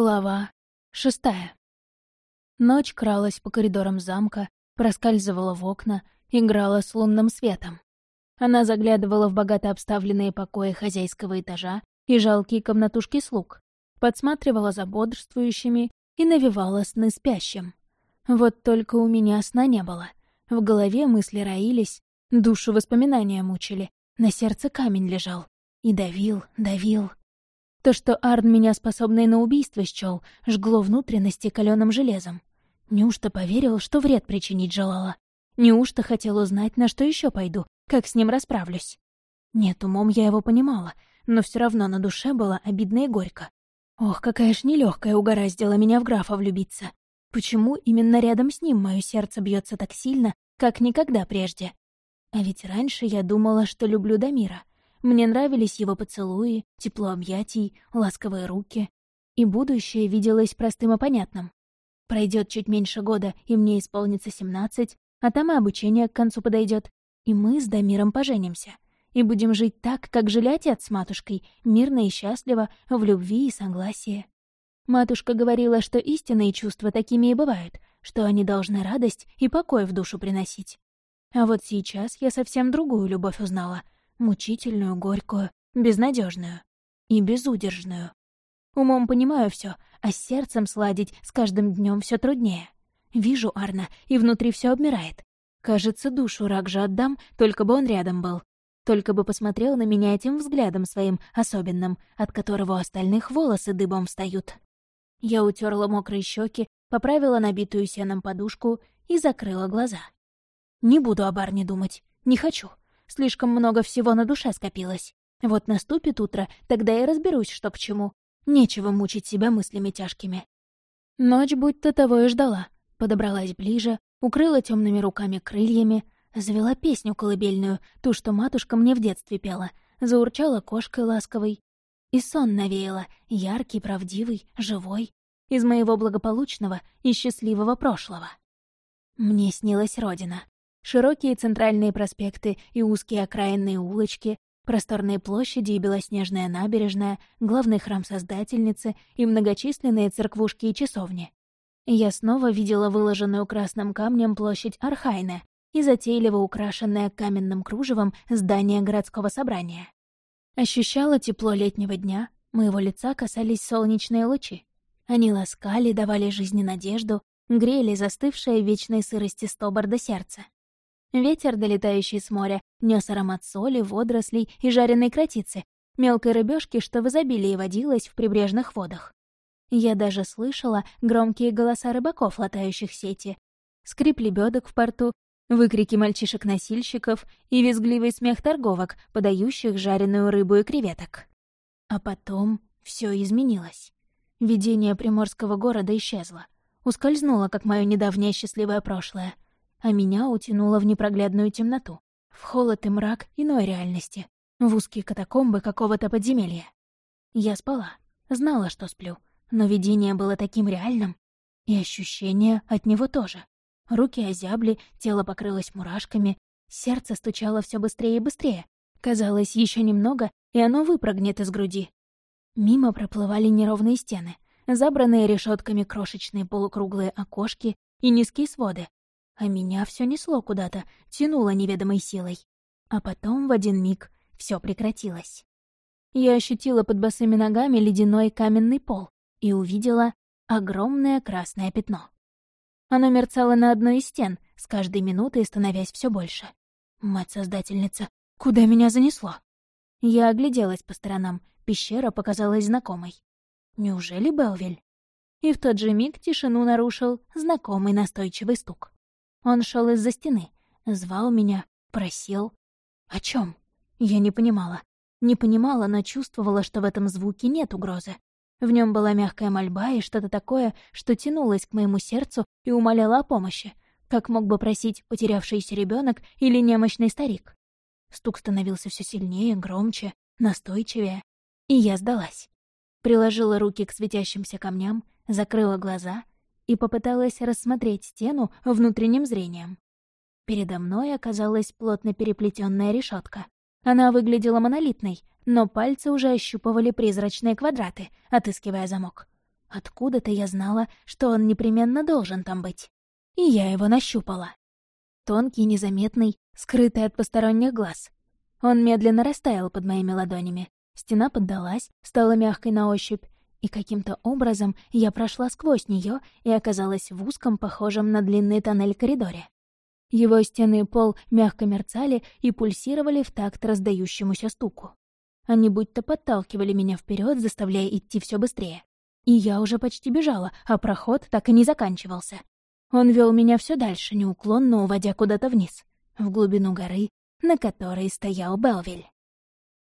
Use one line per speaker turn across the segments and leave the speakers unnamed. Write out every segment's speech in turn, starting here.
Глава шестая. Ночь кралась по коридорам замка, проскальзывала в окна, играла с лунным светом. Она заглядывала в богато обставленные покои хозяйского этажа и жалкие комнатушки слуг, подсматривала за бодрствующими и навевала сны спящим. Вот только у меня сна не было. В голове мысли роились, душу воспоминания мучили, на сердце камень лежал. И давил, давил. То, что Арн меня способной на убийство счёл, жгло внутренности каленым железом. Неужто поверил, что вред причинить желала? Неужто хотел узнать, на что еще пойду, как с ним расправлюсь? Нет, умом я его понимала, но все равно на душе было обидно и горько. Ох, какая ж нелегкая угораздила меня в графа влюбиться. Почему именно рядом с ним мое сердце бьется так сильно, как никогда прежде? А ведь раньше я думала, что люблю Дамира. Мне нравились его поцелуи, тепло объятий, ласковые руки. И будущее виделось простым и понятным. Пройдет чуть меньше года, и мне исполнится семнадцать, а там и обучение к концу подойдет, и мы с Дамиром поженимся. И будем жить так, как жили отец с матушкой, мирно и счастливо, в любви и согласии. Матушка говорила, что истинные чувства такими и бывают, что они должны радость и покой в душу приносить. А вот сейчас я совсем другую любовь узнала — Мучительную, горькую, безнадежную и безудержную. Умом понимаю все, а сердцем сладить с каждым днем все труднее. Вижу Арна, и внутри все обмирает. Кажется, душу рак же отдам, только бы он рядом был. Только бы посмотрел на меня этим взглядом своим особенным, от которого у остальных волосы дыбом встают. Я утерла мокрые щеки, поправила набитую сеном подушку и закрыла глаза. Не буду о Барне думать, не хочу. Слишком много всего на душе скопилось. Вот наступит утро, тогда и разберусь, что к чему. Нечего мучить себя мыслями тяжкими. Ночь будто того и ждала. Подобралась ближе, укрыла темными руками крыльями, завела песню колыбельную, ту, что матушка мне в детстве пела, заурчала кошкой ласковой. И сон навеяла, яркий, правдивый, живой, из моего благополучного и счастливого прошлого. Мне снилась родина. Широкие центральные проспекты и узкие окраинные улочки, просторные площади и белоснежная набережная, главный храм Создательницы и многочисленные церквушки и часовни. Я снова видела выложенную красным камнем площадь Архайна и затейливо украшенное каменным кружевом здание городского собрания. Ощущала тепло летнего дня, моего лица касались солнечные лучи. Они ласкали, давали жизни надежду, грели застывшее в вечной сырости стоборда сердце. Ветер, долетающий с моря, нес аромат соли, водорослей и жареной кротицы, мелкой рыбешки, что в изобилии водилась в прибрежных водах. Я даже слышала громкие голоса рыбаков, латающих сети, скрип лебедок в порту, выкрики мальчишек-носильщиков и визгливый смех торговок, подающих жареную рыбу и креветок. А потом все изменилось. Видение приморского города исчезло. Ускользнуло, как мое недавнее счастливое прошлое — а меня утянуло в непроглядную темноту, в холод и мрак иной реальности, в узкие катакомбы какого-то подземелья. Я спала, знала, что сплю, но видение было таким реальным, и ощущения от него тоже. Руки озябли, тело покрылось мурашками, сердце стучало все быстрее и быстрее. Казалось, еще немного, и оно выпрыгнет из груди. Мимо проплывали неровные стены, забранные решетками крошечные полукруглые окошки и низкие своды, а меня все несло куда-то, тянуло неведомой силой. А потом в один миг все прекратилось. Я ощутила под босыми ногами ледяной каменный пол и увидела огромное красное пятно. Оно мерцало на одной из стен, с каждой минутой становясь все больше. Мать-создательница, куда меня занесло? Я огляделась по сторонам, пещера показалась знакомой. Неужели Белвиль? И в тот же миг тишину нарушил знакомый настойчивый стук. Он шел из-за стены, звал меня, просил. О чем? Я не понимала. Не понимала, но чувствовала, что в этом звуке нет угрозы. В нем была мягкая мольба и что-то такое, что тянулось к моему сердцу и умоляло о помощи, как мог бы просить потерявшийся ребенок или немощный старик. Стук становился все сильнее, громче, настойчивее. И я сдалась. Приложила руки к светящимся камням, закрыла глаза и попыталась рассмотреть стену внутренним зрением. Передо мной оказалась плотно переплетенная решетка. Она выглядела монолитной, но пальцы уже ощупывали призрачные квадраты, отыскивая замок. Откуда-то я знала, что он непременно должен там быть. И я его нащупала. Тонкий, незаметный, скрытый от посторонних глаз. Он медленно растаял под моими ладонями. Стена поддалась, стала мягкой на ощупь, и каким-то образом я прошла сквозь нее и оказалась в узком, похожем на длинный тоннель коридоре. Его стены и пол мягко мерцали и пульсировали в такт раздающемуся стуку. Они будто подталкивали меня вперед, заставляя идти все быстрее. И я уже почти бежала, а проход так и не заканчивался. Он вел меня все дальше, неуклонно уводя куда-то вниз, в глубину горы, на которой стоял Белвиль.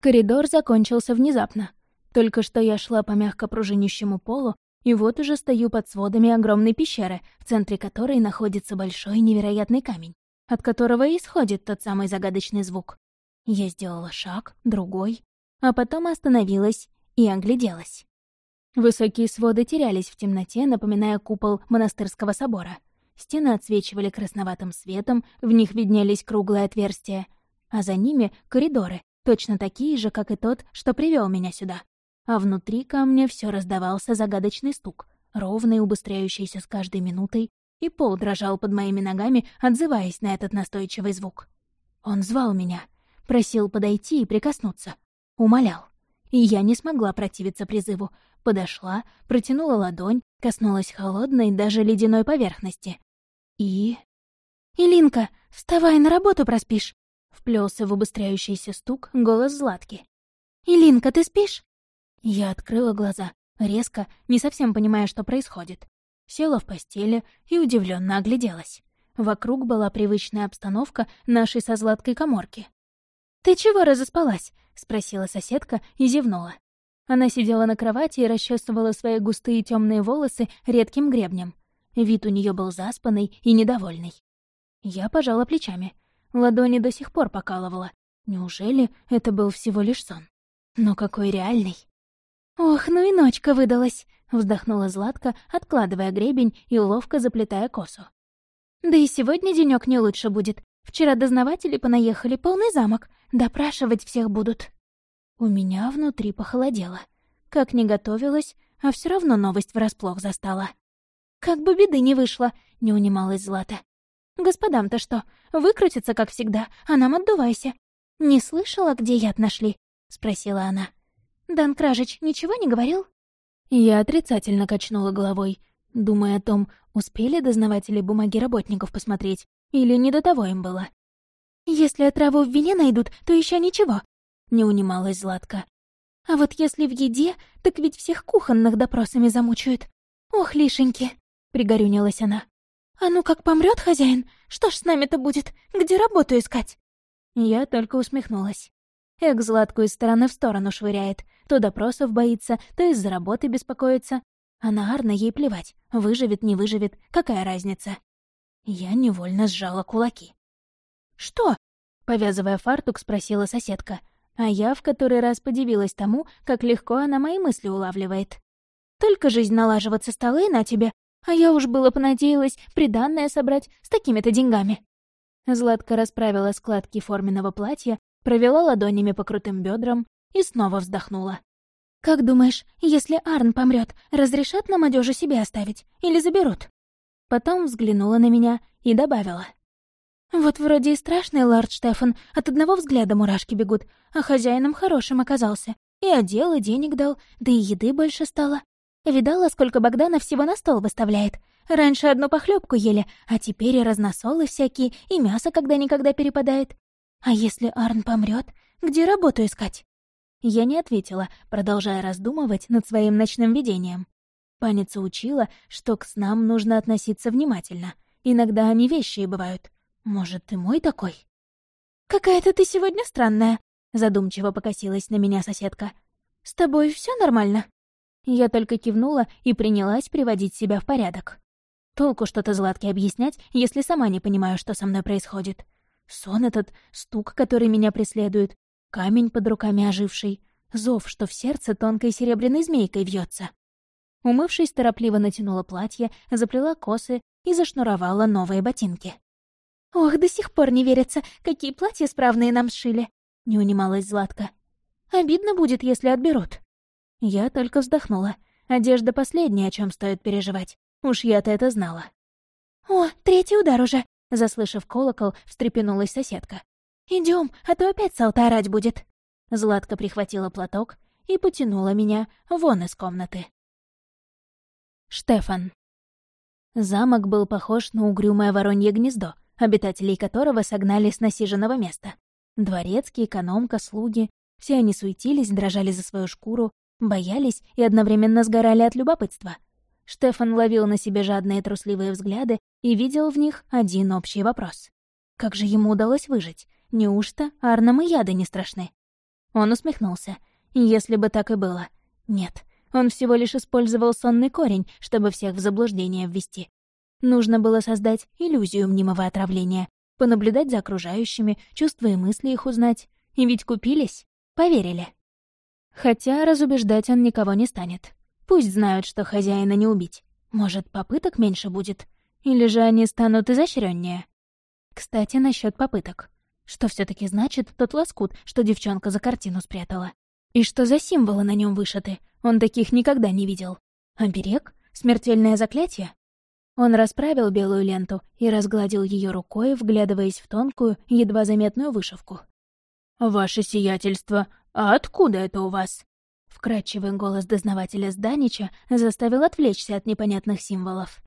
Коридор закончился внезапно. Только что я шла по мягко пружинищему полу, и вот уже стою под сводами огромной пещеры, в центре которой находится большой невероятный камень, от которого исходит тот самый загадочный звук. Я сделала шаг, другой, а потом остановилась и огляделась. Высокие своды терялись в темноте, напоминая купол монастырского собора. Стены отсвечивали красноватым светом, в них виднелись круглые отверстия, а за ними — коридоры, точно такие же, как и тот, что привел меня сюда а внутри камня все раздавался загадочный стук, ровный, убыстряющийся с каждой минутой, и пол дрожал под моими ногами, отзываясь на этот настойчивый звук. Он звал меня, просил подойти и прикоснуться, умолял. И я не смогла противиться призыву. Подошла, протянула ладонь, коснулась холодной, даже ледяной поверхности. И... «Илинка, вставай, на работу проспишь!» Вплелся в убыстряющийся стук голос Златки. «Илинка, ты спишь?» Я открыла глаза, резко, не совсем понимая, что происходит. Села в постели и удивленно огляделась. Вокруг была привычная обстановка нашей со Златкой коморки. «Ты чего разоспалась?» — спросила соседка и зевнула. Она сидела на кровати и расчесывала свои густые темные волосы редким гребнем. Вид у нее был заспанный и недовольный. Я пожала плечами. Ладони до сих пор покалывала. Неужели это был всего лишь сон? Но какой реальный! «Ох, ну и ночка выдалась!» — вздохнула Златка, откладывая гребень и ловко заплетая косу. «Да и сегодня денёк не лучше будет. Вчера дознаватели понаехали полный замок. Допрашивать всех будут». У меня внутри похолодело. Как не готовилась, а все равно новость врасплох застала. «Как бы беды не вышло», — не унималась Злата. «Господам-то что, выкрутится, как всегда, а нам отдувайся. Не слышала, где яд нашли?» — спросила она. «Дан Кражич ничего не говорил?» Я отрицательно качнула головой, думая о том, успели дознаватели бумаги работников посмотреть, или не до того им было. «Если отраву в вине найдут, то еще ничего», — не унималась Златка. «А вот если в еде, так ведь всех кухонных допросами замучают. Ох, лишеньки!» — пригорюнилась она. «А ну как помрет хозяин, что ж с нами-то будет? Где работу искать?» Я только усмехнулась. Эк Златку из стороны в сторону швыряет. То допросов боится, то из-за работы беспокоится. А на Арна ей плевать. Выживет, не выживет. Какая разница? Я невольно сжала кулаки. «Что?» — повязывая фартук, спросила соседка. А я в который раз подивилась тому, как легко она мои мысли улавливает. «Только жизнь налаживаться стала и на тебе, а я уж было понадеялась приданное собрать с такими-то деньгами». Златка расправила складки форменного платья, провела ладонями по крутым бедрам и снова вздохнула. «Как думаешь, если Арн помрет, разрешат нам одежу себе оставить или заберут?» Потом взглянула на меня и добавила. «Вот вроде и страшный лорд Штефан, от одного взгляда мурашки бегут, а хозяином хорошим оказался. И одел, и денег дал, да и еды больше стало. Видала, сколько Богдана всего на стол выставляет. Раньше одну похлебку ели, а теперь и разносолы всякие, и мясо когда-никогда перепадает. А если Арн помрет, где работу искать? Я не ответила, продолжая раздумывать над своим ночным видением. Паница учила, что к снам нужно относиться внимательно. Иногда они вещие бывают. Может, и мой такой? «Какая-то ты сегодня странная», — задумчиво покосилась на меня соседка. «С тобой все нормально?» Я только кивнула и принялась приводить себя в порядок. Толку что-то Златке объяснять, если сама не понимаю, что со мной происходит. Сон этот, стук, который меня преследует, камень под руками оживший, зов, что в сердце тонкой серебряной змейкой вьется. Умывшись, торопливо натянула платье, заплела косы и зашнуровала новые ботинки. «Ох, до сих пор не верится, какие платья справные нам сшили!» — не унималась Златка. «Обидно будет, если отберут». Я только вздохнула. Одежда последняя, о чем стоит переживать. Уж я-то это знала.
«О, третий удар уже!»
Заслышав колокол, встрепенулась соседка.
Идем, а то опять Салта орать будет!»
Златка прихватила платок и потянула меня вон из комнаты. Штефан. Замок был похож на угрюмое воронье гнездо, обитателей которого согнали с насиженного места. Дворецкие, экономка, слуги — все они суетились, дрожали за свою шкуру, боялись и одновременно сгорали от любопытства. Штефан ловил на себе жадные трусливые взгляды и видел в них один общий вопрос. Как же ему удалось выжить? Неужто Арнам и яды не страшны? Он усмехнулся. Если бы так и было. Нет, он всего лишь использовал сонный корень, чтобы всех в заблуждение ввести. Нужно было создать иллюзию мнимого отравления, понаблюдать за окружающими, чувства и мысли их узнать. И ведь купились, поверили. Хотя разубеждать он никого не станет. Пусть знают, что хозяина не убить. Может, попыток меньше будет? Или же они станут изощреннее? Кстати, насчет попыток. Что все таки значит тот лоскут, что девчонка за картину спрятала? И что за символы на нем вышиты? Он таких никогда не видел. Оберег? Смертельное заклятие? Он расправил белую ленту и разгладил ее рукой, вглядываясь в тонкую, едва заметную вышивку. «Ваше сиятельство, а откуда это у вас?» Вкрадчивый голос дознавателя Зданича заставил отвлечься от непонятных символов.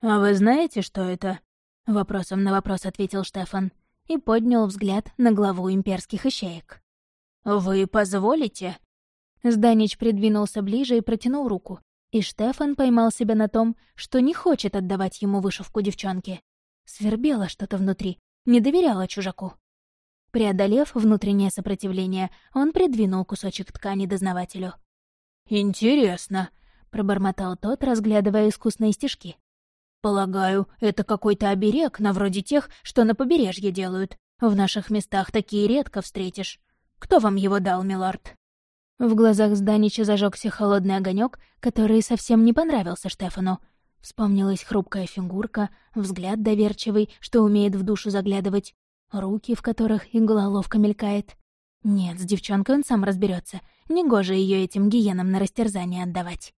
«А вы знаете, что это?» Вопросом на вопрос ответил Штефан и поднял взгляд на главу имперских ищеек. «Вы позволите?» Зданич придвинулся ближе и протянул руку, и Штефан поймал себя на том, что не хочет отдавать ему вышивку девчонки. Свербело что-то внутри, не доверяла чужаку. Преодолев внутреннее сопротивление, он придвинул кусочек ткани дознавателю. «Интересно», — пробормотал тот, разглядывая искусные стежки. «Полагаю, это какой-то оберег, на вроде тех, что на побережье делают. В наших местах такие редко встретишь. Кто вам его дал, милорд?» В глазах Зданича зажегся холодный огонек, который совсем не понравился Штефану. Вспомнилась хрупкая фигурка, взгляд доверчивый, что умеет в душу заглядывать, руки, в которых игла ловко мелькает. Нет, с девчонкой он сам разберется. Негоже ее этим гиенам на растерзание отдавать.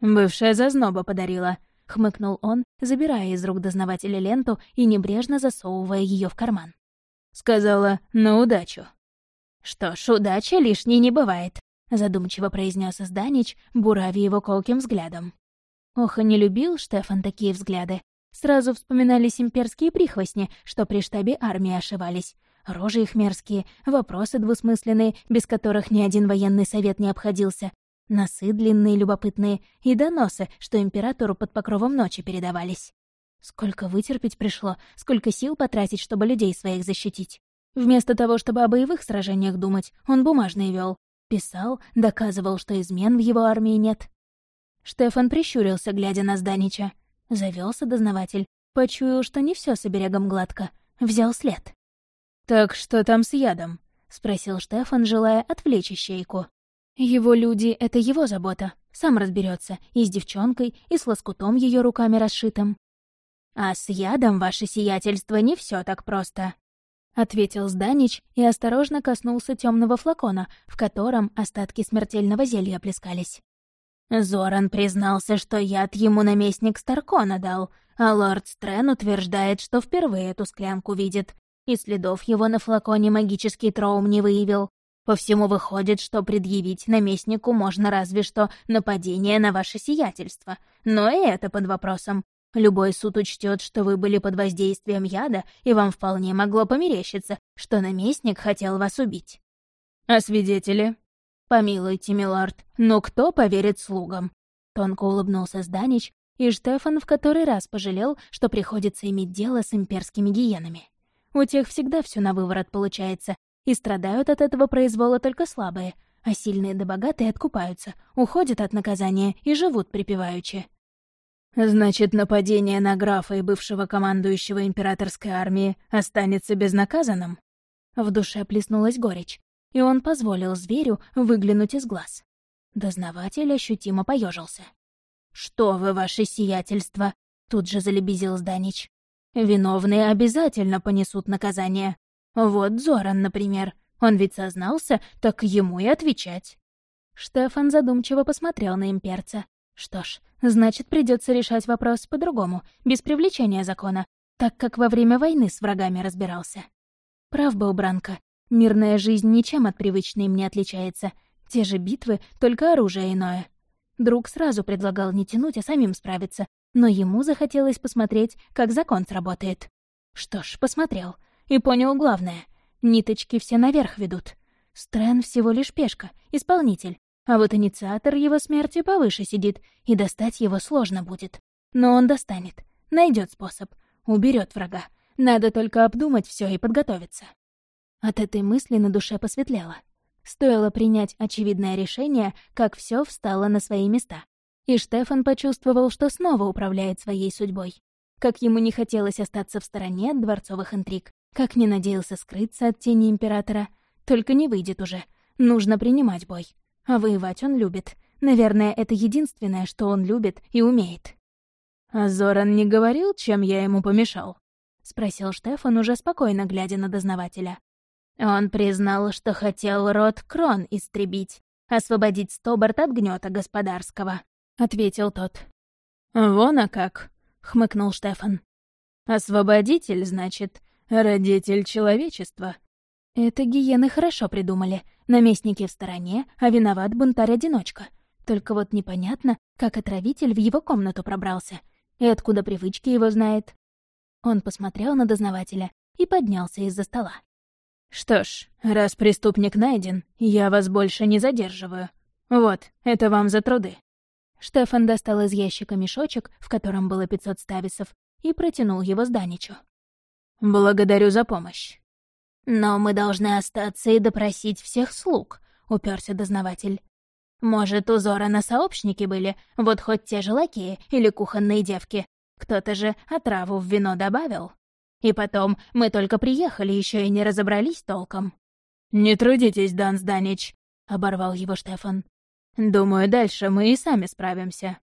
«Бывшая зазноба подарила», — хмыкнул он, забирая из рук дознавателя ленту и небрежно засовывая ее в карман. Сказала «на удачу». «Что ж, удача лишней не бывает», — задумчиво произнес Зданич, бурави его колким взглядом. Ох, и не любил Штефан такие взгляды. Сразу вспоминались имперские прихвостни, что при штабе армии ошивались. Рожи их мерзкие, вопросы двусмысленные, без которых ни один военный совет не обходился. Носы длинные, любопытные и доносы, что императору под покровом ночи передавались. Сколько вытерпеть пришло, сколько сил потратить, чтобы людей своих защитить. Вместо того, чтобы о боевых сражениях думать, он бумажные вел. Писал, доказывал, что измен в его армии нет. Штефан прищурился, глядя на Зданича. Завелся дознаватель, почуял, что не все с оберегом гладко, взял след. «Так что там с ядом?» — спросил Штефан, желая отвлечь ищейку. Его люди — это его забота, сам разберется и с девчонкой, и с лоскутом ее руками расшитым. «А с ядом, ваше сиятельство, не все так просто», — ответил Зданич и осторожно коснулся темного флакона, в котором остатки смертельного зелья плескались. Зоран признался, что яд ему наместник Старкона дал, а лорд Стрэн утверждает, что впервые эту склянку видит, и следов его на флаконе магический троум не выявил. По всему выходит, что предъявить наместнику можно разве что нападение на ваше сиятельство, но и это под вопросом. Любой суд учтет, что вы были под воздействием яда, и вам вполне могло померещиться, что наместник хотел вас убить. А свидетели? «Помилуйте, милорд, но кто поверит слугам?» Тонко улыбнулся Зданич, и Штефан в который раз пожалел, что приходится иметь дело с имперскими гиенами. У тех всегда все на выворот получается, и страдают от этого произвола только слабые, а сильные да богатые откупаются, уходят от наказания и живут припеваючи. «Значит, нападение на графа и бывшего командующего императорской армии останется безнаказанным?» В душе плеснулась горечь и он позволил зверю выглянуть из глаз. Дознаватель ощутимо поежился. «Что вы, ваше сиятельство?» — тут же залебезил Зданич. «Виновные обязательно понесут наказание. Вот Зоран, например. Он ведь сознался, так ему и отвечать». Штефан задумчиво посмотрел на имперца. Что ж, значит, придется решать вопрос по-другому, без привлечения закона, так как во время войны с врагами разбирался. Прав был Бранко. Мирная жизнь ничем от привычной мне отличается. Те же битвы, только оружие иное. Друг сразу предлагал не тянуть, а самим справиться, но ему захотелось посмотреть, как закон сработает. Что ж, посмотрел. И понял главное. Ниточки все наверх ведут. Стрэн всего лишь пешка, исполнитель. А вот инициатор его смерти повыше сидит, и достать его сложно будет. Но он достанет, найдет способ, уберет врага. Надо только обдумать все и подготовиться. От этой мысли на душе посветлело. Стоило принять очевидное решение, как все встало на свои места. И Штефан почувствовал, что снова управляет своей судьбой. Как ему не хотелось остаться в стороне от дворцовых интриг, как не надеялся скрыться от тени Императора. Только не выйдет уже. Нужно принимать бой. А воевать он любит. Наверное, это единственное, что он любит и умеет. «А Зоран не говорил, чем я ему помешал?» — спросил Штефан, уже спокойно глядя на дознавателя. Он признал, что хотел род Крон истребить, освободить Стобарт от гнета господарского, — ответил тот. «Вон а как!» — хмыкнул Штефан. «Освободитель, значит, родитель человечества». Это гиены хорошо придумали. Наместники в стороне, а виноват бунтарь-одиночка. Только вот непонятно, как отравитель в его комнату пробрался. И откуда привычки его знает. Он посмотрел на дознавателя и поднялся из-за стола. «Что ж, раз преступник найден, я вас больше не задерживаю. Вот, это вам за труды». Штефан достал из ящика мешочек, в котором было 500 стависов, и протянул его Сданичу. «Благодарю за помощь». «Но мы должны остаться и допросить всех слуг», — уперся дознаватель. «Может, у Зорана сообщники были, вот хоть те же лакеи или кухонные девки. Кто-то же отраву в вино добавил». И потом, мы только приехали, еще и не разобрались толком». «Не трудитесь, Дан Зданич», — оборвал его Штефан. «Думаю, дальше мы и сами справимся».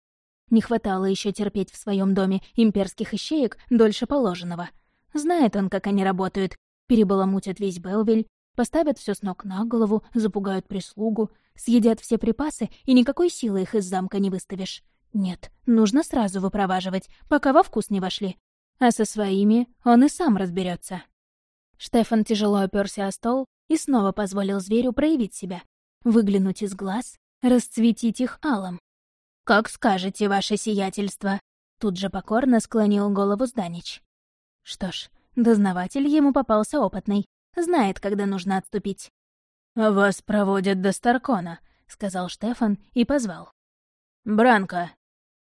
Не хватало еще терпеть в своем доме имперских ищеек дольше положенного. Знает он, как они работают. Перебаламутят весь Белвиль, поставят все с ног на голову, запугают прислугу, съедят все припасы, и никакой силы их из замка не выставишь. Нет, нужно сразу выпроваживать, пока во вкус не вошли а со своими он и сам разберется. Штефан тяжело оперся о стол и снова позволил зверю проявить себя, выглянуть из глаз, расцветить их алом. «Как скажете, ваше сиятельство!» Тут же покорно склонил голову Зданич. Что ж, дознаватель ему попался опытный, знает, когда нужно отступить. «Вас проводят до Старкона», — сказал Штефан и позвал. «Бранко».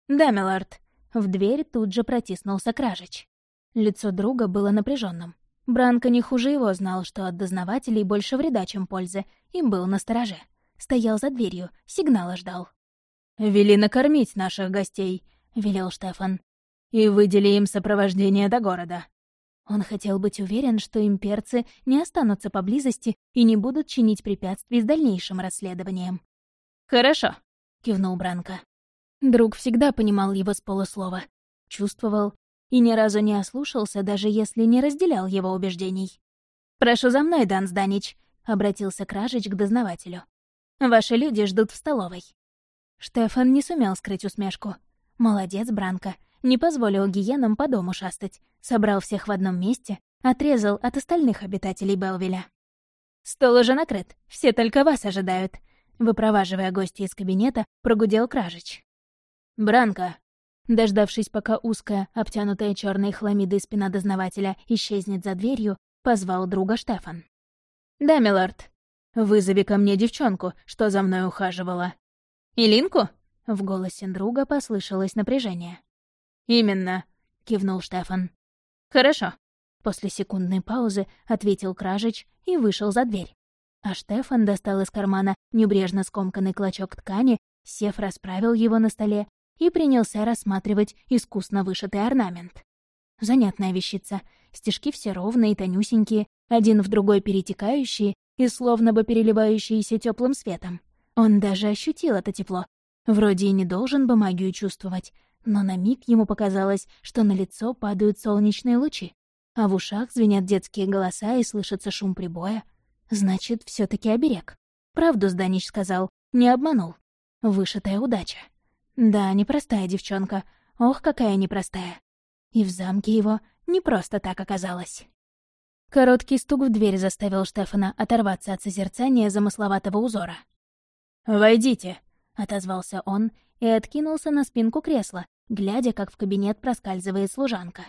«Да, милорд», в дверь тут же протиснулся Кражич. Лицо друга было напряженным. Бранко не хуже его знал, что от дознавателей больше вреда, чем пользы, и был настороже. Стоял за дверью, сигнала ждал. «Вели накормить наших гостей», — велел Штефан. «И выдели им сопровождение до города». Он хотел быть уверен, что имперцы не останутся поблизости и не будут чинить препятствий с дальнейшим расследованием. «Хорошо», — кивнул Бранко. Друг всегда понимал его с полуслова, чувствовал и ни разу не ослушался, даже если не разделял его убеждений. «Прошу за мной, Дан Зданич», — обратился Кражич к дознавателю. «Ваши люди ждут в столовой». Штефан не сумел скрыть усмешку. «Молодец, Бранко. Не позволил гиенам по дому шастать. Собрал всех в одном месте, отрезал от остальных обитателей Белвиля. «Стол уже накрыт, все только вас ожидают», — выпроваживая гостя из кабинета, прогудел Кражич. «Бранко!» Дождавшись, пока узкая, обтянутая черной хламидой спина дознавателя исчезнет за дверью, позвал друга Штефан. «Да, милорд. Вызови ко мне девчонку, что за мной ухаживала». «Илинку?» — в голосе друга послышалось напряжение. «Именно», — кивнул Штефан. «Хорошо». После секундной паузы ответил Кражич и вышел за дверь. А Штефан достал из кармана небрежно скомканный клочок ткани, сев расправил его на столе и принялся рассматривать искусно вышитый орнамент. Занятная вещица. Стежки все ровные, тонюсенькие, один в другой перетекающие и словно бы переливающиеся теплым светом. Он даже ощутил это тепло. Вроде и не должен бы магию чувствовать, но на миг ему показалось, что на лицо падают солнечные лучи, а в ушах звенят детские голоса и слышится шум прибоя. Значит, все таки оберег. Правду Зданич сказал, Не обманул. Вышитая удача. Да, непростая девчонка. Ох, какая непростая. И в замке его не просто так оказалось. Короткий стук в дверь заставил Штефана оторваться от созерцания замысловатого узора.
«Войдите», —
отозвался он и откинулся на спинку кресла, глядя, как в кабинет проскальзывает служанка.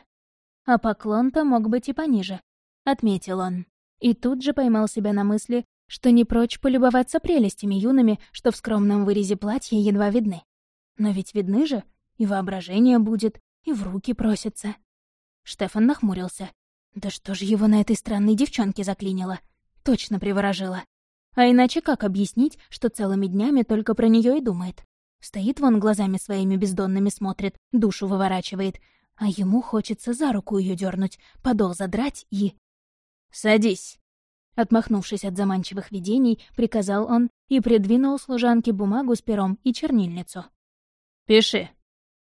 А поклон-то мог быть и пониже, — отметил он. И тут же поймал себя на мысли, что не прочь полюбоваться прелестями юными, что в скромном вырезе платья едва видны. Но ведь видны же, и воображение будет, и в руки просится. Штефан нахмурился. Да что же его на этой странной девчонке заклинило? Точно приворожила. А иначе как объяснить, что целыми днями только про нее и думает? Стоит вон глазами своими бездонными смотрит, душу выворачивает, а ему хочется за руку ее дернуть, подол задрать и...
«Садись!»
Отмахнувшись от заманчивых видений, приказал он и придвинул служанке бумагу с пером и чернильницу.
«Пиши!»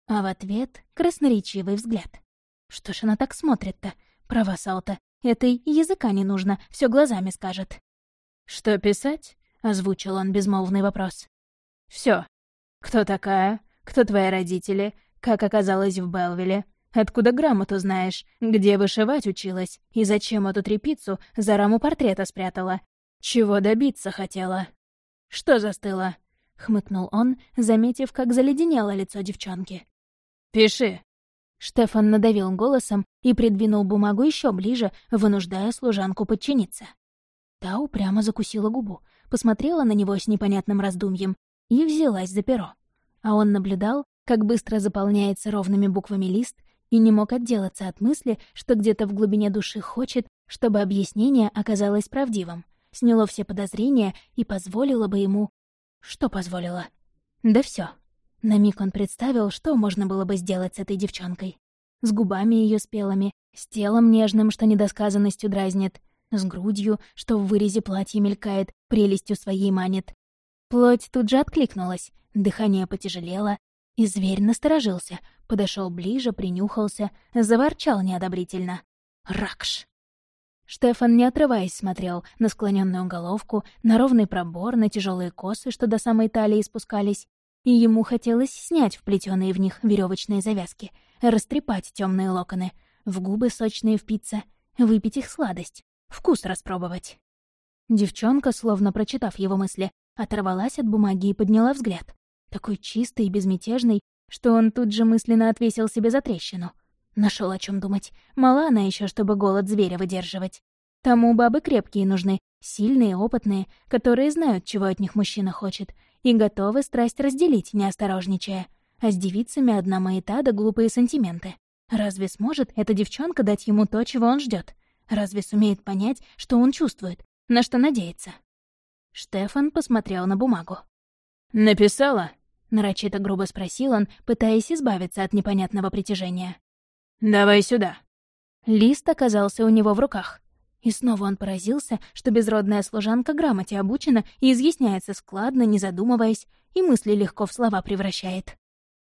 А в ответ красноречивый взгляд. Что ж она так смотрит-то? Права Салта. Этой языка не нужно, все глазами скажет.
«Что писать?» — озвучил он безмолвный вопрос. Все. Кто такая? Кто твои родители? Как оказалась в Белвилле? Откуда грамоту знаешь? Где вышивать училась? И зачем эту трепицу за раму портрета спрятала? Чего добиться хотела? Что застыло?» — хмыкнул он, заметив, как заледенело лицо девчонки. «Пиши!»
Штефан надавил голосом и придвинул бумагу еще ближе, вынуждая служанку подчиниться. Та упрямо закусила губу, посмотрела на него с непонятным раздумьем и взялась за перо. А он наблюдал, как быстро заполняется ровными буквами лист, и не мог отделаться от мысли, что где-то в глубине души хочет, чтобы объяснение оказалось правдивым, сняло все подозрения и позволило бы ему... Что позволило? Да все. На миг он представил, что можно было бы сделать с этой девчонкой. С губами ее спелыми, с телом нежным, что недосказанностью дразнит, с грудью, что в вырезе платья мелькает, прелестью своей манит. Плоть тут же откликнулась, дыхание потяжелело, и зверь насторожился, подошел ближе, принюхался, заворчал неодобрительно. «Ракш!» Штефан, не отрываясь, смотрел на склоненную головку, на ровный пробор, на тяжелые косы, что до самой талии спускались, и ему хотелось снять вплетенные в них веревочные завязки, растрепать темные локоны, в губы сочные впиться, выпить их сладость, вкус распробовать. Девчонка, словно прочитав его мысли, оторвалась от бумаги и подняла взгляд. Такой чистый и безмятежный, что он тут же мысленно отвесил себе за трещину. Нашел о чем думать. Мала она еще, чтобы голод зверя выдерживать. Тому бабы крепкие нужны, сильные, опытные, которые знают, чего от них мужчина хочет, и готовы страсть разделить, не осторожничая. А с девицами одна маята да глупые сантименты. Разве сможет эта девчонка дать ему то, чего он ждет? Разве сумеет понять, что он чувствует, на что надеется? Штефан посмотрел на бумагу.
«Написала?»
— нарочито грубо спросил он, пытаясь избавиться от непонятного притяжения.
«Давай сюда».
Лист оказался у него в руках. И снова он поразился, что безродная служанка грамоте обучена и изъясняется складно, не задумываясь, и мысли легко в слова превращает.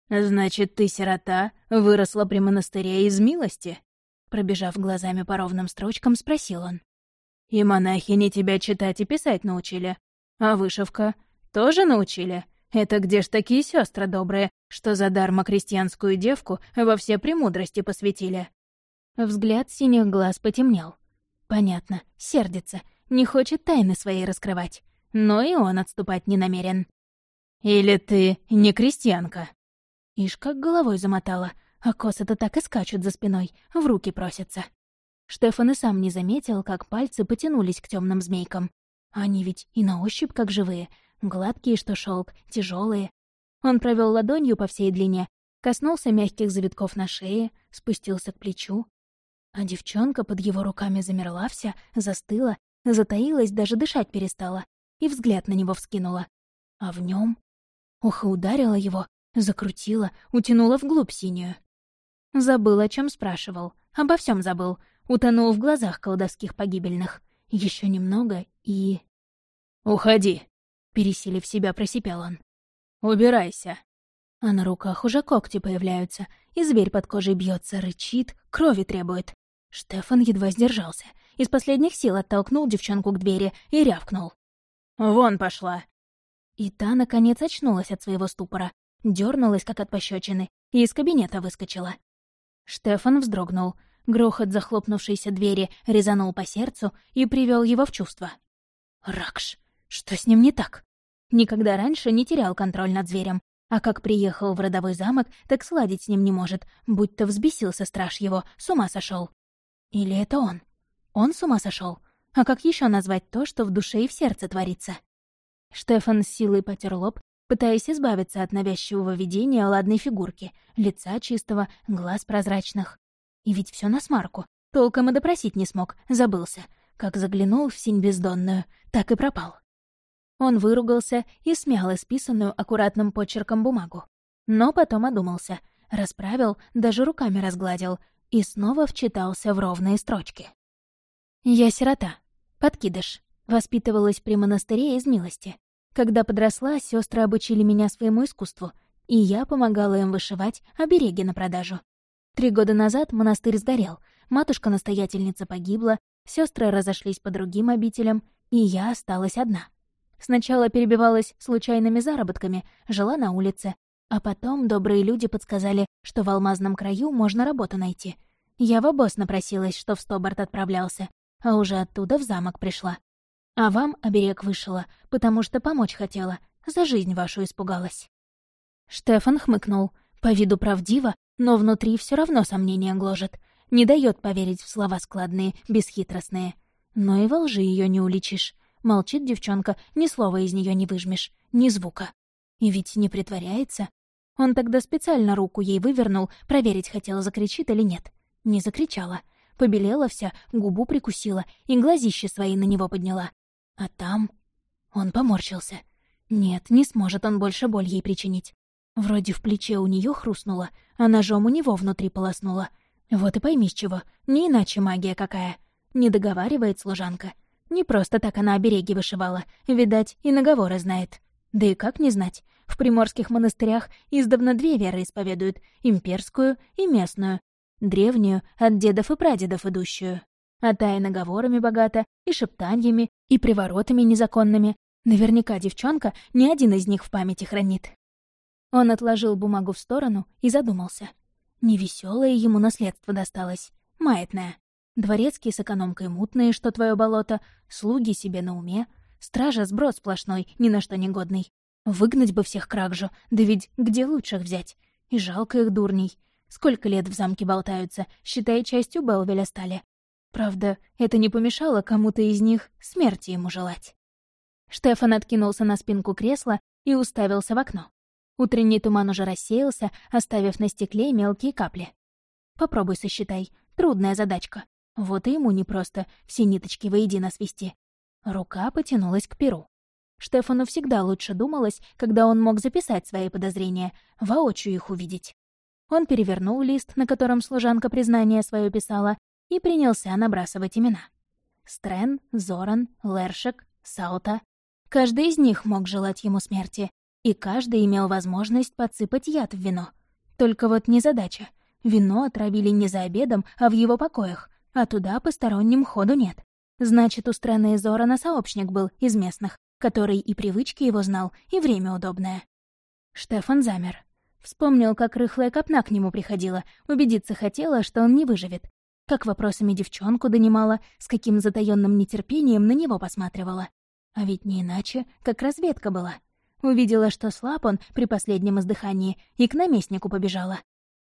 «Значит, ты, сирота, выросла при монастыре из милости?» Пробежав глазами по ровным строчкам, спросил он. «И монахини тебя читать и писать научили? А вышивка тоже научили?» Это где ж такие сестры добрые, что за дарма крестьянскую девку во все премудрости посвятили?»
Взгляд синих глаз потемнел. Понятно, сердится, не хочет тайны своей раскрывать. Но и он отступать не намерен.
«Или ты не крестьянка?»
Ишь, как головой замотала, а косы-то так и скачут за спиной, в руки просятся. Штефан и сам не заметил, как пальцы потянулись к темным змейкам. Они ведь и на ощупь как живые, гладкие, что шелк, тяжелые. Он провел ладонью по всей длине, коснулся мягких завитков на шее, спустился к плечу. А девчонка под его руками замерла вся, застыла, затаилась, даже дышать перестала, и взгляд на него вскинула. А в нем Ухо ударило его, закрутило, утянуло вглубь синюю. Забыл, о чем спрашивал. Обо всем забыл. Утонул в глазах колдовских погибельных. Еще немного и...
«Уходи!»
Пересилив себя, просипел он.
«Убирайся!»
А на руках уже когти появляются, и зверь под кожей бьется, рычит, крови требует. Штефан едва сдержался. Из последних сил оттолкнул девчонку к двери и рявкнул.
«Вон пошла!»
И та, наконец, очнулась от своего ступора, дернулась, как от пощечины, и из кабинета выскочила. Штефан вздрогнул. Грохот захлопнувшейся двери резанул по сердцу и привел его в чувство. Ракш, что с ним не так? Никогда раньше не терял контроль над зверем, а как приехал в родовой замок, так сладить с ним не может, будь то взбесился страж его, с ума сошел. Или это он? Он с ума сошел? А как еще назвать то, что в душе и в сердце творится? Штефан с силой потер лоб, пытаясь избавиться от навязчивого видения ладной фигурки, лица чистого, глаз прозрачных. И ведь все на смарку. Толком и допросить не смог, забылся. Как заглянул в синь бездонную, так и пропал. Он выругался и смял исписанную аккуратным почерком бумагу. Но потом одумался, расправил, даже руками разгладил и снова вчитался в ровные строчки. «Я сирота, подкидыш, воспитывалась при монастыре из милости. Когда подросла, сестры обучили меня своему искусству, и я помогала им вышивать обереги на продажу. Три года назад монастырь сгорел, матушка-настоятельница погибла, сестры разошлись по другим обителям, и я осталась одна. Сначала перебивалась случайными заработками, жила на улице, а потом добрые люди подсказали, что в алмазном краю можно работу найти. Я в обоз напросилась, что в Стобарт отправлялся, а уже оттуда в замок пришла. А вам оберег вышила, потому что помочь хотела, за жизнь вашу испугалась». Штефан хмыкнул. По виду правдиво, но внутри все равно сомнения гложет. Не дает поверить в слова складные, бесхитростные. Но и во лжи ее не уличишь. Молчит девчонка, ни слова из нее не выжмешь, ни звука. И ведь не притворяется. Он тогда специально руку ей вывернул, проверить хотела, закричит или нет. Не закричала. Побелела вся, губу прикусила и глазища свои на него подняла. А там... Он поморщился. Нет, не сможет он больше боль ей причинить. Вроде в плече у нее хрустнуло, а ножом у него внутри полоснуло. Вот и пойми с чего, не иначе магия какая. Не договаривает служанка. Не просто так она обереги вышивала, видать, и наговоры знает. Да и как не знать? В приморских монастырях издавна две веры исповедуют — имперскую и местную. Древнюю, от дедов и прадедов идущую. А та и наговорами богата, и шептаниями, и приворотами незаконными. Наверняка девчонка ни один из них в памяти хранит. Он отложил бумагу в сторону и задумался. Невеселое ему наследство досталось, маятное. Дворецкие с экономкой мутные, что твое болото, слуги себе на уме, стража сброд сплошной, ни на что не годный. Выгнать бы всех кракжу, да ведь где лучших взять? И жалко их дурней. Сколько лет в замке болтаются, считай, частью Белвеля стали. Правда, это не помешало кому-то из них смерти ему желать. Штефан откинулся на спинку кресла и уставился в окно. Утренний туман уже рассеялся, оставив на стекле мелкие капли. Попробуй сосчитай. Трудная задачка. Вот и ему непросто все ниточки воедино свести. Рука потянулась к перу. Штефану всегда лучше думалось, когда он мог записать свои подозрения, воочию их увидеть. Он перевернул лист, на котором служанка признание свое писала, и принялся набрасывать имена. Стрен, Зоран, Лершек, Саута. Каждый из них мог желать ему смерти, и каждый имел возможность подсыпать яд в вино. Только вот незадача. Вино отравили не за обедом, а в его покоях, а туда посторонним ходу нет. Значит, у страны Зорана сообщник был из местных, который и привычки его знал, и время удобное. Штефан замер. Вспомнил, как рыхлая копна к нему приходила, убедиться хотела, что он не выживет. Как вопросами девчонку донимала, с каким затаённым нетерпением на него посматривала. А ведь не иначе, как разведка была. Увидела, что слаб он при последнем издыхании, и к наместнику побежала.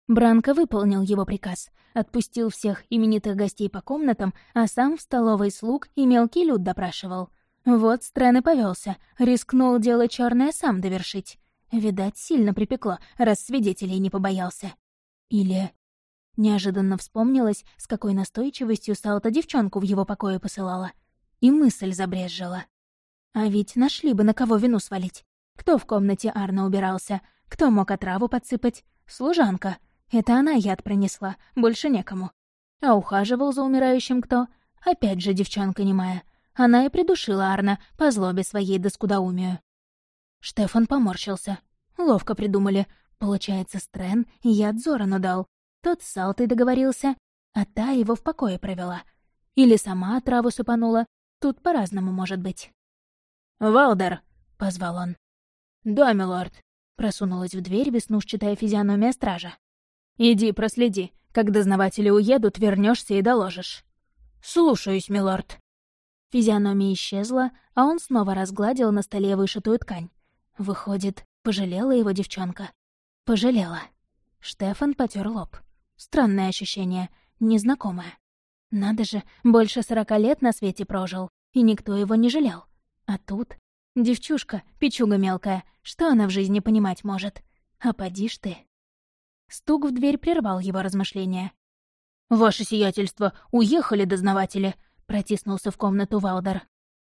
Бранко выполнил его приказ, отпустил всех именитых гостей по комнатам, а сам в столовой слуг и мелкий люд допрашивал. Вот Стрэн повелся, рискнул дело черное сам довершить. Видать, сильно припекло, раз свидетелей не побоялся. Или... Неожиданно вспомнилось, с какой настойчивостью Салта девчонку в его покое посылала. И мысль забрезжила. А ведь нашли бы на кого вину свалить. Кто в комнате Арна убирался? Кто мог отраву подсыпать? Служанка. Это она яд пронесла, больше некому. А ухаживал за умирающим кто? Опять же девчонка немая. Она и придушила Арна по злобе своей да скудоумию. Штефан поморщился. Ловко придумали. Получается, Стрэн яд Зорану дал. Тот с Салтой договорился, а та его в покое провела. Или сама траву сыпанула. Тут по-разному может быть. «Валдер!» — позвал он.
«Да, милорд», — просунулась в дверь веснушчатая физиономия стража. «Иди, проследи. Как дознаватели уедут, вернешься и доложишь». «Слушаюсь, милорд».
Физиономия исчезла, а он снова разгладил на столе вышитую ткань. Выходит, пожалела его девчонка. Пожалела. Штефан потер лоб. Странное ощущение, незнакомое. Надо же, больше сорока лет на свете прожил, и никто его не жалел. А тут... Девчушка, печуга мелкая, что она в жизни понимать может? А поди ж ты. Стук в дверь прервал его размышления.
«Ваше сиятельство, уехали дознаватели», — протиснулся в комнату Валдер.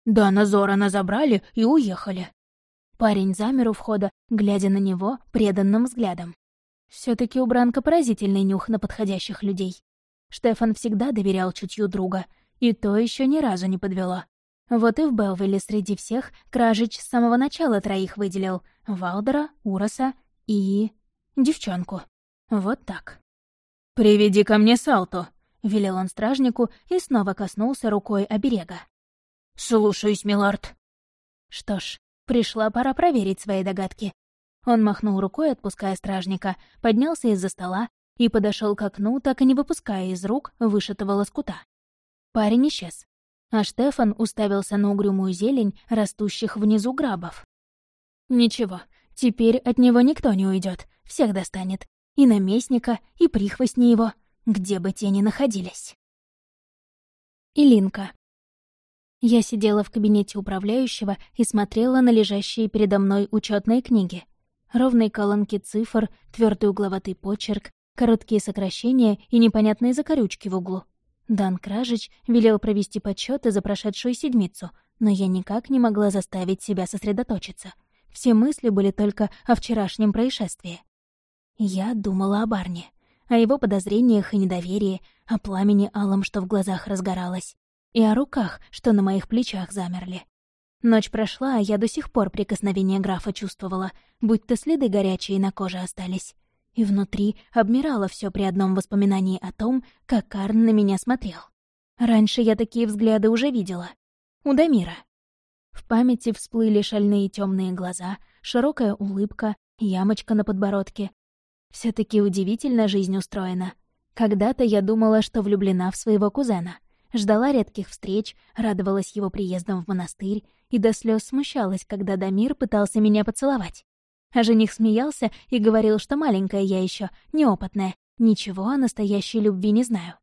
«Да, Назорана забрали и уехали».
Парень замер у входа, глядя на него преданным взглядом. все таки у Бранка поразительный нюх на подходящих людей. Штефан всегда доверял чутью друга, и то еще ни разу не подвело. Вот и в Белвилле среди всех Кражич с самого начала троих выделил — Валдера, Уроса и... девчонку. Вот так.
«Приведи ко мне Салту», —
велел он стражнику и снова коснулся рукой оберега.
«Слушаюсь, милорд».
Что ж, пришла пора проверить свои догадки. Он махнул рукой, отпуская стражника, поднялся из-за стола и подошел к окну, так и не выпуская из рук вышитого лоскута. Парень исчез, а Штефан уставился на угрюмую зелень растущих внизу грабов. Ничего, теперь от него никто не уйдет, всех достанет. И наместника, и прихвостни его, где бы те ни находились. Илинка. Я сидела в кабинете управляющего и смотрела на лежащие передо мной учетные книги. Ровные колонки цифр, твердый угловатый почерк, короткие сокращения и непонятные закорючки в углу. Дан Кражич велел провести подсчеты за прошедшую седмицу, но я никак не могла заставить себя сосредоточиться. Все мысли были только о вчерашнем происшествии. Я думала о Барне, о его подозрениях и недоверии, о пламени алом, что в глазах разгоралось, и о руках, что на моих плечах замерли. Ночь прошла, а я до сих пор прикосновение графа чувствовала, будь-то следы горячие на коже остались. И внутри обмирало все при одном воспоминании о том, как Карн на меня смотрел. Раньше я такие взгляды уже видела. У Дамира. В памяти всплыли шальные темные глаза, широкая улыбка, ямочка на подбородке, все таки удивительно жизнь устроена. Когда-то я думала, что влюблена в своего кузена. Ждала редких встреч, радовалась его приездом в монастырь и до слез смущалась, когда Дамир пытался меня поцеловать. А жених смеялся и говорил, что маленькая я еще, неопытная, ничего о настоящей любви не знаю.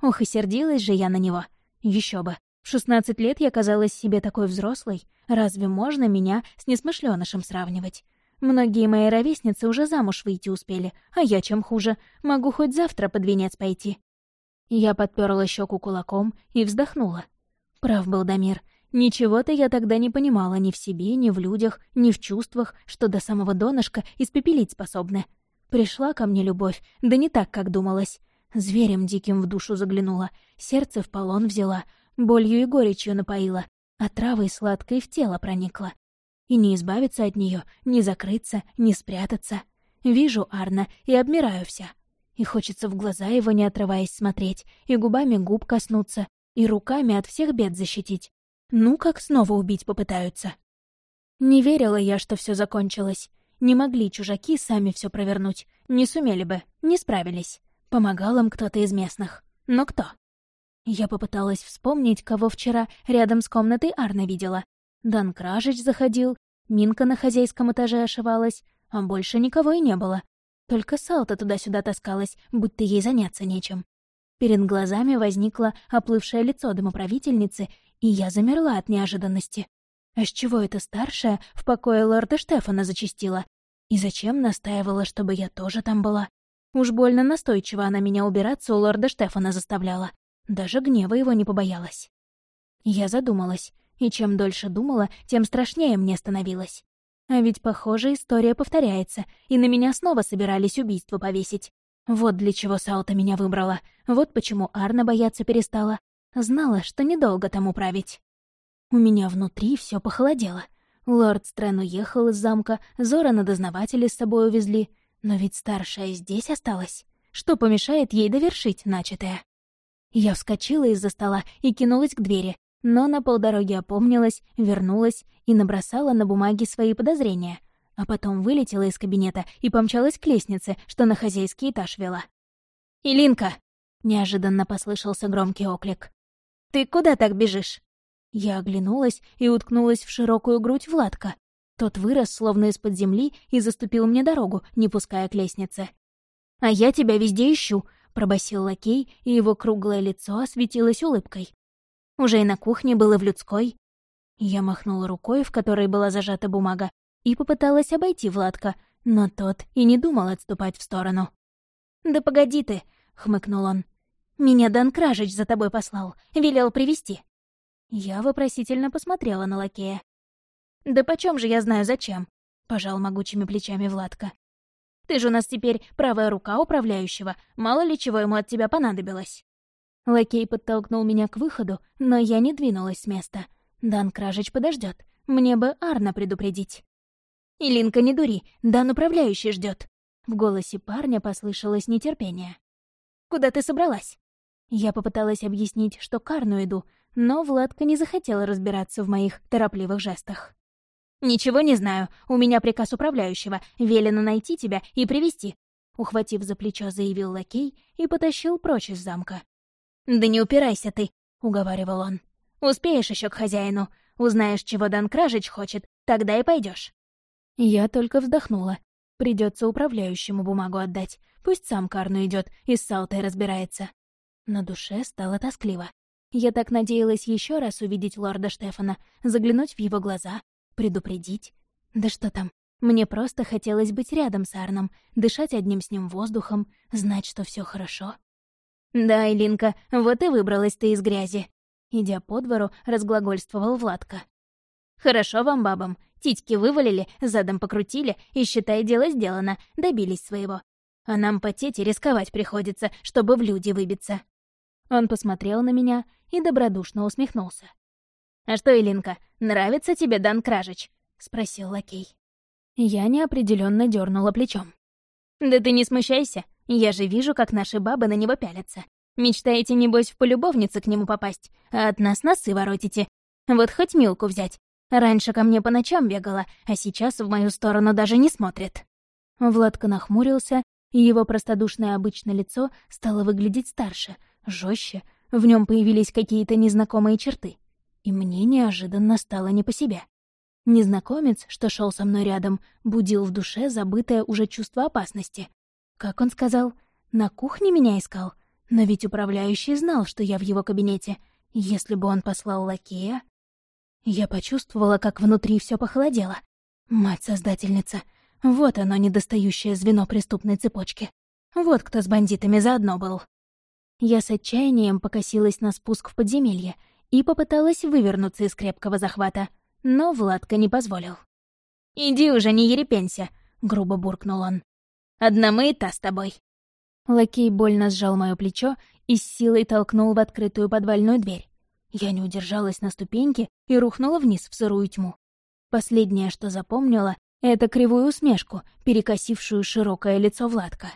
Ох, и сердилась же я на него. Еще бы. В шестнадцать лет я казалась себе такой взрослой. Разве можно меня с несмышленышем сравнивать? Многие мои ровесницы уже замуж выйти успели, а я чем хуже, могу хоть завтра под венец пойти. Я подперла щеку кулаком и вздохнула. Прав был Дамир. Ничего-то я тогда не понимала ни в себе, ни в людях, ни в чувствах, что до самого донышка испепелить способны. Пришла ко мне любовь, да не так, как думалось. Зверем диким в душу заглянула, сердце в полон взяла, болью и горечью напоила, а травой сладкой в тело проникла. И не избавиться от нее, не закрыться, не спрятаться. Вижу Арна и обмираю вся. И хочется в глаза его, не отрываясь, смотреть, и губами губ коснуться, и руками от всех бед защитить. Ну, как снова убить попытаются. Не верила я, что все закончилось. Не могли чужаки сами все провернуть. Не сумели бы, не справились. Помогал им кто-то из местных. Но кто? Я попыталась вспомнить, кого вчера рядом с комнатой Арна видела. Дан Кражич заходил, Минка на хозяйском этаже ошивалась, а больше никого и не было. Только Салта туда-сюда таскалась, будто ей заняться нечем. Перед глазами возникло оплывшее лицо домоправительницы, и я замерла от неожиданности. А с чего эта старшая в покое лорда Штефана зачастила? И зачем настаивала, чтобы я тоже там была? Уж больно настойчиво она меня убираться у лорда Штефана заставляла. Даже гнева его не побоялась. Я задумалась. И чем дольше думала, тем страшнее мне становилось. А ведь, похоже, история повторяется, и на меня снова собирались убийство повесить. Вот для чего Саута меня выбрала, вот почему Арна бояться перестала. Знала, что недолго там управить. У меня внутри все похолодело. Лорд Стрэн уехал из замка, Зора на дознавателя с собой увезли. Но ведь старшая здесь осталась. Что помешает ей довершить начатое? Я вскочила из-за стола и кинулась к двери, но на полдороги опомнилась, вернулась и набросала на бумаге свои подозрения. а потом вылетела из кабинета и помчалась к лестнице, что на хозяйский этаж вела. «Илинка!» — неожиданно послышался громкий оклик. «Ты куда так бежишь?» Я оглянулась и уткнулась в широкую грудь Владка. Тот вырос, словно из-под земли, и заступил мне дорогу, не пуская к лестнице. «А я тебя везде ищу», — пробасил лакей, и его круглое лицо осветилось улыбкой. «Уже и на кухне было в людской». Я махнула рукой, в которой была зажата бумага, и попыталась обойти Владка, но тот и не думал отступать в сторону. «Да погоди ты!» — хмыкнул он. «Меня Дан Кражич за тобой послал, велел привести. Я вопросительно посмотрела на лакея. «Да почем же я знаю, зачем?» — пожал могучими плечами Владка. «Ты же у нас теперь правая рука управляющего, мало ли чего ему от тебя понадобилось». Лакей подтолкнул меня к выходу, но я не двинулась с места. Дан Кражич подождет. Мне бы Арна предупредить. «Илинка, не дури, Дан управляющий ждет. В голосе парня послышалось нетерпение. «Куда ты собралась?» Я попыталась объяснить, что к Арну иду, но Владка не захотела разбираться в моих торопливых жестах. «Ничего не знаю. У меня приказ управляющего. Велено найти тебя и привести. Ухватив за плечо, заявил лакей и потащил прочь из замка. «Да не упирайся ты», — уговаривал он. «Успеешь еще к хозяину. Узнаешь, чего Дан Кражич хочет, тогда и пойдешь. Я только вздохнула. Придется управляющему бумагу отдать. Пусть сам Карну идет и с Салтой разбирается. На душе стало тоскливо. Я так надеялась еще раз увидеть лорда Штефана, заглянуть в его глаза, предупредить. Да что там, мне просто хотелось быть рядом с Арном, дышать одним с ним воздухом, знать, что все хорошо. «Да, Илинка, вот и выбралась ты из грязи», — идя по двору, разглагольствовал Владка. «Хорошо вам, бабам, Титьки вывалили, задом покрутили, и, считай, дело сделано, добились своего. А нам потеть и рисковать приходится, чтобы в люди выбиться». Он посмотрел на меня и добродушно усмехнулся. «А что, Илинка, нравится тебе Дан Кражич?» — спросил лакей. Я неопределенно дернула плечом. «Да ты не смущайся, я же вижу, как наши бабы на него пялятся. Мечтаете, небось, в полюбовницы к нему попасть, а от нас носы воротите. Вот хоть Милку взять, Раньше ко мне по ночам бегала, а сейчас в мою сторону даже не смотрит». Владка нахмурился, и его простодушное обычное лицо стало выглядеть старше, жестче, в нем появились какие-то незнакомые черты. И мне неожиданно стало не по себе. Незнакомец, что шел со мной рядом, будил в душе забытое уже чувство опасности. Как он сказал, на кухне меня искал, но ведь управляющий знал, что я в его кабинете. Если бы он послал лакея... Я почувствовала, как внутри все похолодело. Мать-создательница. Вот оно, недостающее звено преступной цепочки. Вот кто с бандитами заодно был. Я с отчаянием покосилась на спуск в подземелье и попыталась вывернуться из крепкого захвата, но Владка не позволил. «Иди уже, не ерепенься», — грубо буркнул он. «Одна мы и та с тобой». Лакей больно сжал моё плечо и с силой толкнул в открытую подвальную дверь. Я не удержалась на ступеньке и рухнула вниз в сырую тьму. Последнее, что запомнила, это кривую усмешку, перекосившую широкое лицо Владка.